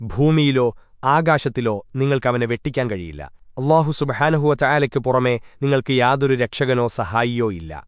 ഭൂമിയിലോ ആകാശത്തിലോ നിങ്ങൾക്കവനെ വെട്ടിക്കാൻ കഴിയില്ല. അള്ളാഹു സുബഹാനഹുവ ചായാലയ്ക്കു പുറമെ നിങ്ങൾക്ക് യാതൊരു രക്ഷകനോ സഹായിയോ ഇല്ല.